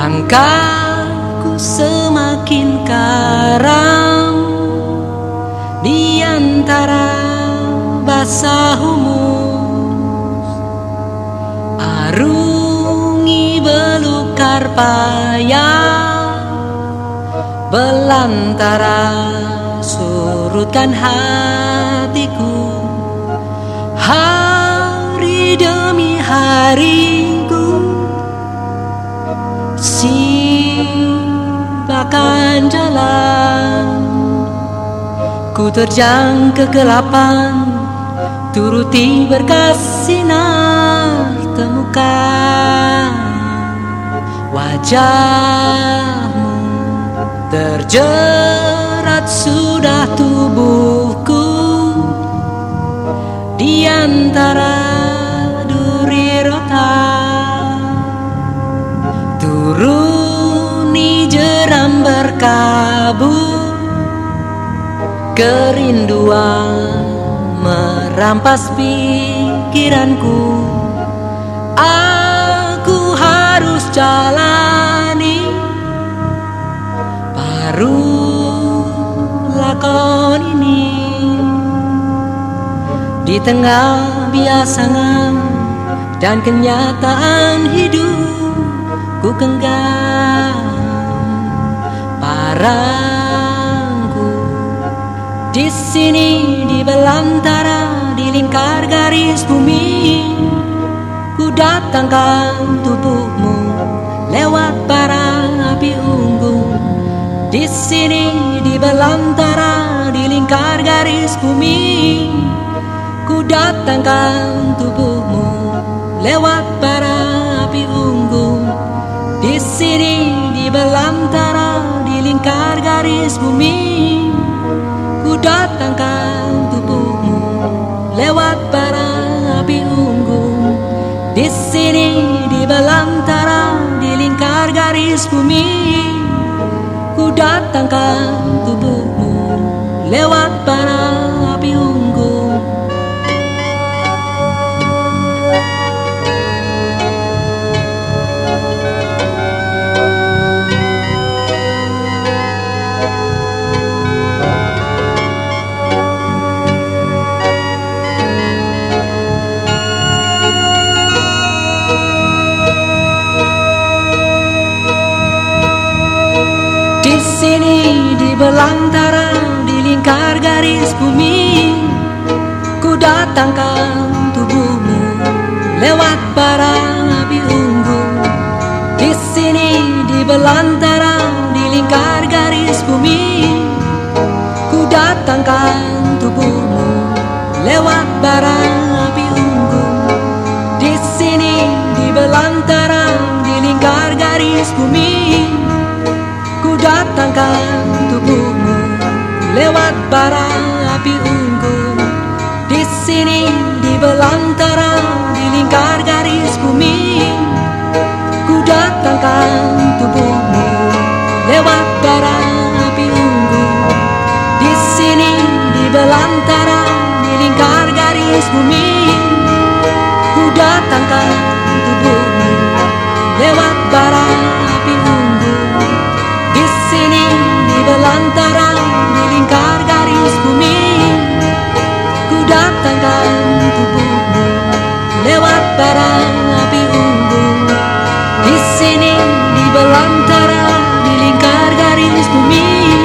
Langkahku semakin karam Di antara basah humus Arungi belukar payah Belantara. Surutkan hatiku Hari demi hariku Sibakan jalan. Ku terjang kegelapan Turuti berkas sinar temukan Wajahmu. Terjerat sudah tubuhku Di antara berkabut Kerinduan merampas pikiranku. Aku harus jalani. Baru lakon ini. Di tengah biasangan dan kenyataan hidup ku genggam parangku di sini di belantara di lingkar garis bumi ku datangkan tubuhmu lewat bara api unggun. Di sini di belantara di lingkar garis bumi ku datangkan tubuhmu lewat bara api unggun. Di sini di belantara garis bumi Ku datangkan tubuhmu lewat bara api unggun. Di sini di belantara di lingkar garis bumi Ku datangkan sini di belantara di lingkar garis bumi. Ku datangkan tubuhmu lewat bara api unggun Di sini di belantara di lingkar garis bumi. Ku datangkan tubuhmu lewat bara api unggun Di sini di belantara di lingkar garis bumi Datangkan tubuhmu. Lewat bara api unggun Di sini di belantara di lingkar garis bumi. Ku datangkan tubuhmu. Lewat bara api unggun Di sini di belantara di belantara di lingkar garis bumi. Ku datangkan tubuhmu lewat bara api unggun di sini di belantara di lingkar garis bumi.